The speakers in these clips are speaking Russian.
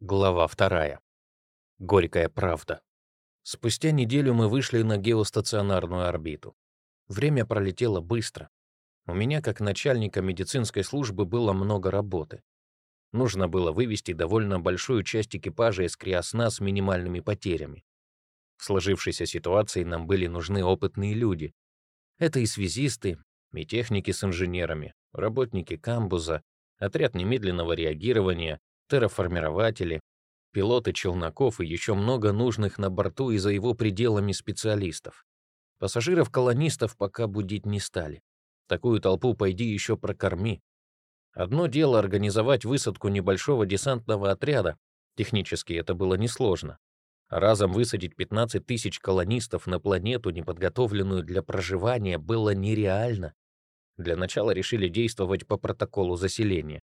Глава вторая. Горькая правда. Спустя неделю мы вышли на геостационарную орбиту. Время пролетело быстро. У меня, как начальника медицинской службы, было много работы. Нужно было вывести довольно большую часть экипажа из криосна с минимальными потерями. В сложившейся ситуации нам были нужны опытные люди. Это и связисты, и техники с инженерами, работники камбуза, отряд немедленного реагирования, терраформирователи, пилоты челноков и еще много нужных на борту и за его пределами специалистов. Пассажиров-колонистов пока будить не стали. Такую толпу пойди еще прокорми. Одно дело организовать высадку небольшого десантного отряда, технически это было несложно. разом высадить 15 тысяч колонистов на планету, неподготовленную для проживания, было нереально. Для начала решили действовать по протоколу заселения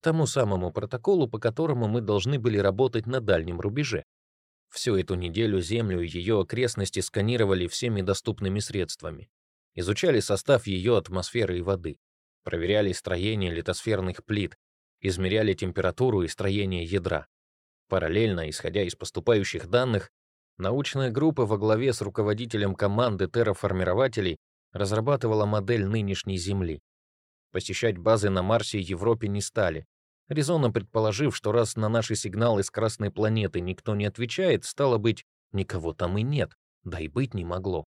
тому самому протоколу, по которому мы должны были работать на дальнем рубеже. Всю эту неделю Землю и ее окрестности сканировали всеми доступными средствами. Изучали состав ее атмосферы и воды. Проверяли строение литосферных плит. Измеряли температуру и строение ядра. Параллельно, исходя из поступающих данных, научная группа во главе с руководителем команды терраформирователей разрабатывала модель нынешней Земли. Посещать базы на Марсе и Европе не стали, резонно предположив, что раз на наши сигналы с Красной планеты никто не отвечает, стало быть, никого там и нет, да и быть не могло.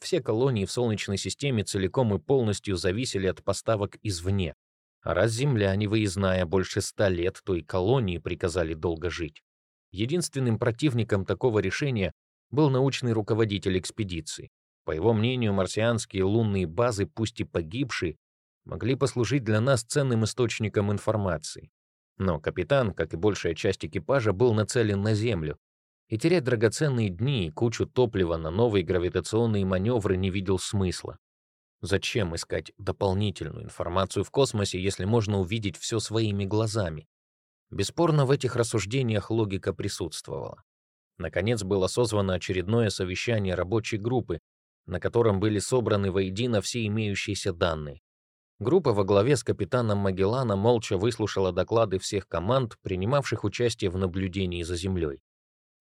Все колонии в Солнечной системе целиком и полностью зависели от поставок извне. А раз Земля не выездная больше ста лет, то и колонии приказали долго жить. Единственным противником такого решения был научный руководитель экспедиции. По его мнению, марсианские лунные базы, пусть и погибшие, могли послужить для нас ценным источником информации. Но капитан, как и большая часть экипажа, был нацелен на Землю, и терять драгоценные дни и кучу топлива на новые гравитационные маневры не видел смысла. Зачем искать дополнительную информацию в космосе, если можно увидеть все своими глазами? Бесспорно, в этих рассуждениях логика присутствовала. Наконец было созвано очередное совещание рабочей группы, на котором были собраны воедино все имеющиеся данные. Группа во главе с капитаном Магеллана молча выслушала доклады всех команд, принимавших участие в наблюдении за Землей.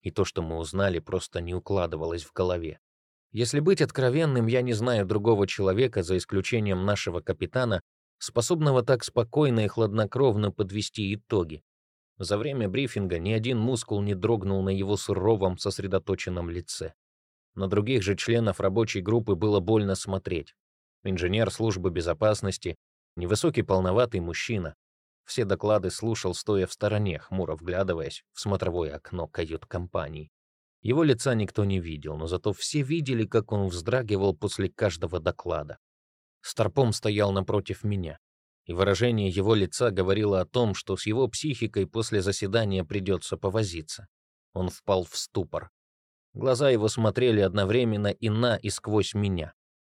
И то, что мы узнали, просто не укладывалось в голове. Если быть откровенным, я не знаю другого человека, за исключением нашего капитана, способного так спокойно и хладнокровно подвести итоги. За время брифинга ни один мускул не дрогнул на его суровом, сосредоточенном лице. На других же членов рабочей группы было больно смотреть инженер службы безопасности, невысокий полноватый мужчина. Все доклады слушал, стоя в стороне, хмуро вглядываясь в смотровое окно кают-компании. Его лица никто не видел, но зато все видели, как он вздрагивал после каждого доклада. Старпом стоял напротив меня, и выражение его лица говорило о том, что с его психикой после заседания придется повозиться. Он впал в ступор. Глаза его смотрели одновременно и на, и сквозь меня.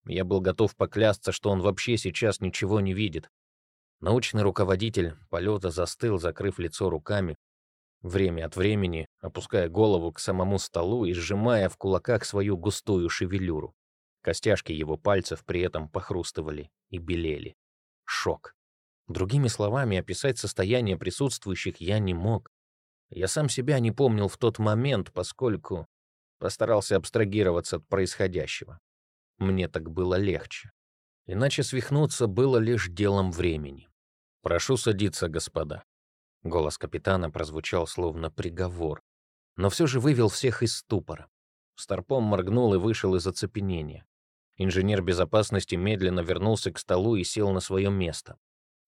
Я был готов поклясться, что он вообще сейчас ничего не видит. Научный руководитель полета застыл, закрыв лицо руками, время от времени опуская голову к самому столу и сжимая в кулаках свою густую шевелюру. Костяшки его пальцев при этом похрустывали и белели. Шок. Другими словами, описать состояние присутствующих я не мог. Я сам себя не помнил в тот момент, поскольку постарался абстрагироваться от происходящего. Мне так было легче. Иначе свихнуться было лишь делом времени. «Прошу садиться, господа». Голос капитана прозвучал словно приговор, но все же вывел всех из ступора. Старпом моргнул и вышел из оцепенения. Инженер безопасности медленно вернулся к столу и сел на свое место.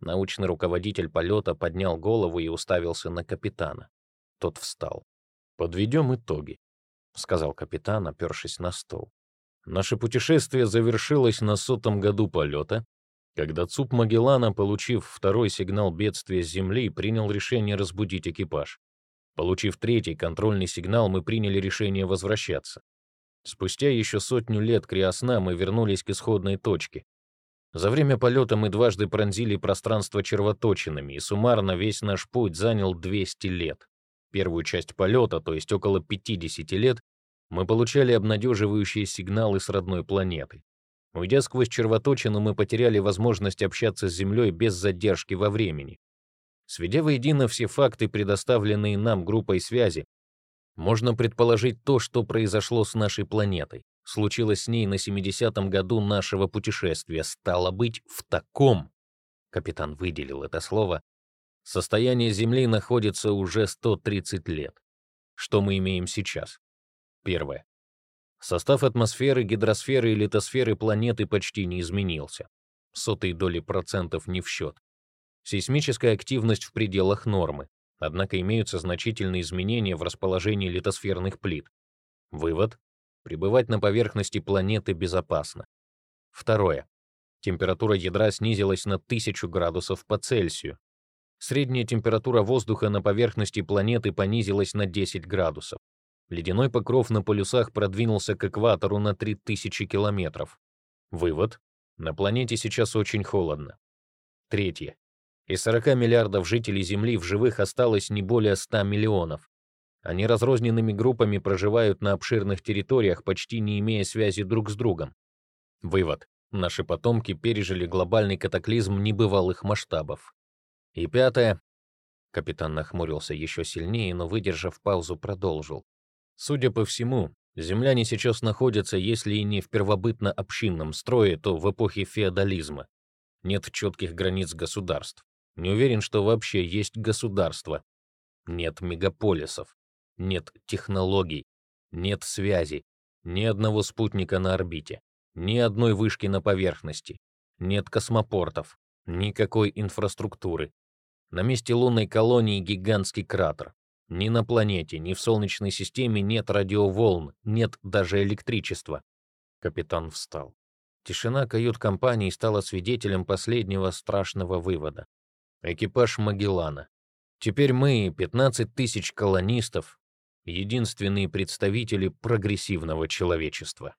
Научный руководитель полета поднял голову и уставился на капитана. Тот встал. «Подведем итоги», — сказал капитан, опершись на стол. Наше путешествие завершилось на сотом году полета, когда ЦУП Магеллана, получив второй сигнал бедствия с Земли, принял решение разбудить экипаж. Получив третий контрольный сигнал, мы приняли решение возвращаться. Спустя еще сотню лет криосна мы вернулись к исходной точке. За время полета мы дважды пронзили пространство червоточинами, и суммарно весь наш путь занял 200 лет. Первую часть полета, то есть около 50 лет, мы получали обнадеживающие сигналы с родной планеты. Уйдя сквозь червоточину, мы потеряли возможность общаться с Землей без задержки во времени. Сведя воедино все факты, предоставленные нам группой связи, можно предположить то, что произошло с нашей планетой. Случилось с ней на 70-м году нашего путешествия. Стало быть, в таком, капитан выделил это слово, состояние Земли находится уже 130 лет. Что мы имеем сейчас? Первое. Состав атмосферы, гидросферы и литосферы планеты почти не изменился. Сотые доли процентов не в счет. Сейсмическая активность в пределах нормы, однако имеются значительные изменения в расположении литосферных плит. Вывод — пребывать на поверхности планеты безопасно. Второе. Температура ядра снизилась на 1000 градусов по Цельсию. Средняя температура воздуха на поверхности планеты понизилась на 10 градусов. Ледяной покров на полюсах продвинулся к экватору на 3000 километров. Вывод. На планете сейчас очень холодно. Третье. Из 40 миллиардов жителей Земли в живых осталось не более 100 миллионов. Они разрозненными группами проживают на обширных территориях, почти не имея связи друг с другом. Вывод. Наши потомки пережили глобальный катаклизм небывалых масштабов. И пятое. Капитан нахмурился еще сильнее, но, выдержав паузу, продолжил. Судя по всему, земляне сейчас находятся, если и не в первобытно-общинном строе, то в эпохе феодализма. Нет четких границ государств. Не уверен, что вообще есть государство. Нет мегаполисов. Нет технологий. Нет связи. Ни одного спутника на орбите. Ни одной вышки на поверхности. Нет космопортов. Никакой инфраструктуры. На месте лунной колонии гигантский кратер. Ни на планете, ни в Солнечной системе нет радиоволн, нет даже электричества. Капитан встал. Тишина кают-компании стала свидетелем последнего страшного вывода. Экипаж Магеллана. Теперь мы, 15 тысяч колонистов, единственные представители прогрессивного человечества.